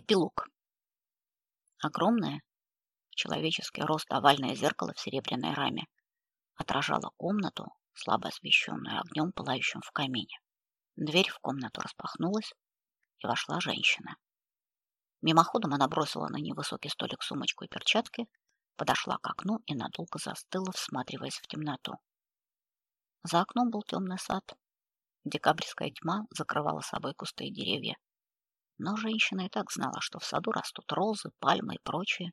Эпилог. Огромное, человеческий рост овальное зеркало в серебряной раме отражало комнату, слабо освещенную огнем, пылающим в камине. Дверь в комнату распахнулась, и вошла женщина. Мимоходом она бросила на невысокий столик сумочку и перчатки, подошла к окну и надолго застыла, всматриваясь в темноту. За окном был темный сад. Декабрьская тьма закрывала собой кусты и деревья. Но женщина и так знала, что в саду растут розы, пальмы и прочее,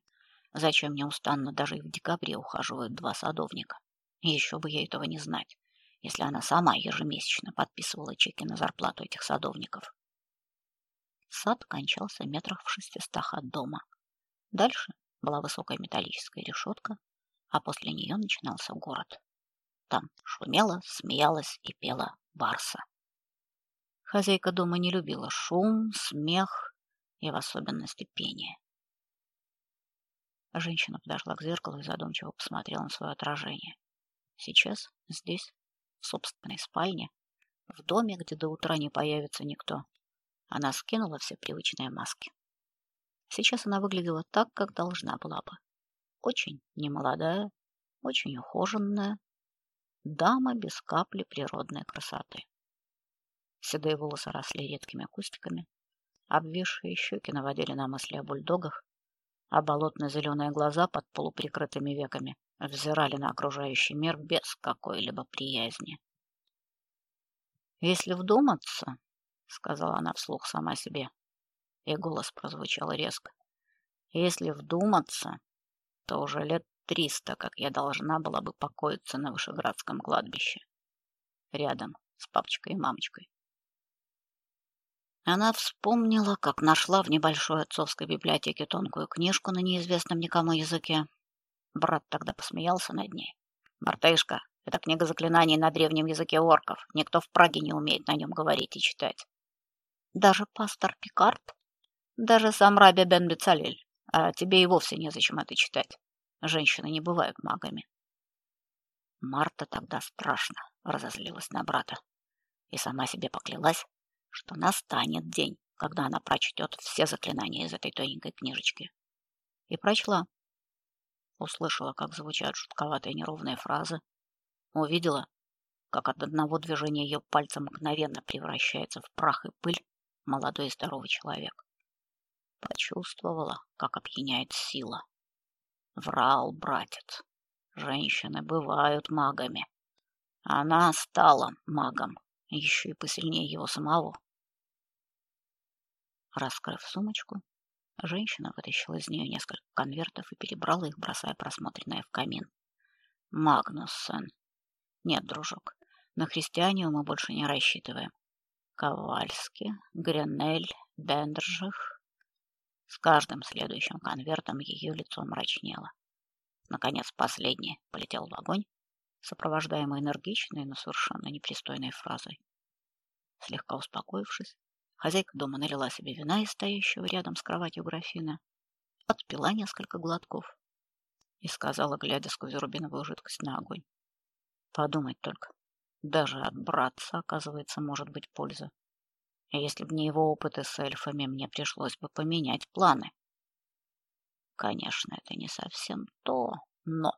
зачем неустанно даже и в декабре ухаживают два садовника. Еще бы ей этого не знать, если она сама ежемесячно подписывала чеки на зарплату этих садовников. Сад кончался метрах в шестистах от дома. Дальше была высокая металлическая решетка, а после нее начинался город. Там шумела, смеялась и пела барса. Хозяйка дома не любила шум, смех и в особенности пение. Женщина подошла к зеркалу и задумчиво посмотрела на свое отражение. Сейчас, здесь, в собственной спальне, в доме, где до утра не появится никто, она скинула все привычные маски. Сейчас она выглядела так, как должна была бы. Очень немолодая, очень ухоженная, дама без капли природной красоты. Седые волосы росли редкими кустиками, обвисшие щеки наводили на мысли о бульдогах, а болотно-зеленые глаза под полуприкрытыми веками взирали на окружающий мир без какой-либо приязни. Если вдуматься, сказала она вслух сама себе, и голос прозвучал резко. Если вдуматься, то уже лет триста, как я должна была бы покоиться на Вышеградском кладбище, рядом с папочкой и мамочкой. Она вспомнила, как нашла в небольшой отцовской библиотеке тонкую книжку на неизвестном никому языке. Брат тогда посмеялся над ней. «Мартышка, это книга заклинаний на древнем языке орков. Никто в Праге не умеет на нем говорить и читать». «Даже пастор Пикард? Даже сам Раби Бен Бецалель. А тебе и вовсе незачем это читать. Женщины не бывают магами». Марта тогда страшно разозлилась на брата и сама себе поклялась, что настанет день, когда она прочтет все заклинания из этой тоненькой книжечки. И прочла. Услышала, как звучат жутковатые неровные фразы. Увидела, как от одного движения ее пальца мгновенно превращается в прах и пыль молодой и здоровый человек. Почувствовала, как опьяняет сила. Врал братец. Женщины бывают магами. Она стала магом, еще и посильнее его самого. Раскрыв сумочку, женщина вытащила из нее несколько конвертов и перебрала их, бросая просмотренное в камин. Магнуссен. Нет, дружок, на христианию мы больше не рассчитываем. Ковальски, Гренель, Бендржих. С каждым следующим конвертом ее лицо мрачнело. Наконец, последний полетел в огонь, сопровождаемый энергичной, но совершенно непристойной фразой. Слегка успокоившись, Хозяйка дома налила себе вина из стоящего рядом с кроватью графина, отпила несколько глотков и сказала, глядя сквозь рубиновую жидкость на огонь: "Подумать только, даже от братца, оказывается, может быть польза. И если бы не его опыты с эльфами, мне пришлось бы поменять планы. Конечно, это не совсем то, но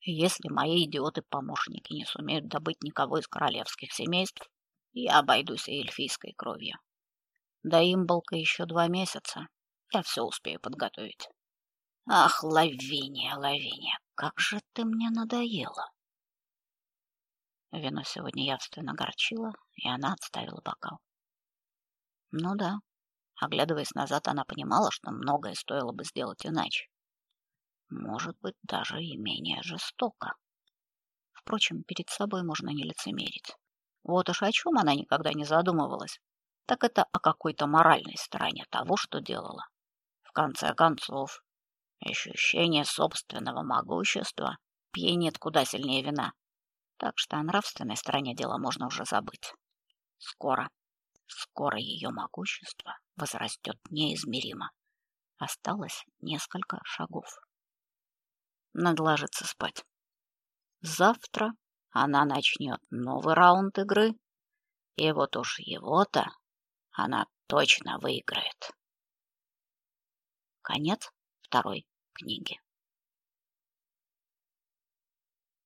если мои идиоты-помощники не сумеют добыть никого из королевских семейств, я обойдусь и эльфийской кровью. До имболка еще два месяца. Я все успею подготовить. Ах, Лавиния, Лавиния, как же ты мне надоела. Вино сегодня явственно горчило, и она отставила бокал. Ну да. Оглядываясь назад, она понимала, что многое стоило бы сделать иначе. Может быть, даже и менее жестоко. Впрочем, перед собой можно не лицемерить. Вот уж о чем она никогда не задумывалась, так это о какой-то моральной стороне того, что делала. В конце концов, ощущение собственного могущества пьянит куда сильнее вина. Так что о нравственной стороне дела можно уже забыть. Скоро, скоро ее могущество возрастет неизмеримо. Осталось несколько шагов. Надо спать. Завтра она начнет новый раунд игры, и вот уж его-то она точно выиграет. Конец второй книги.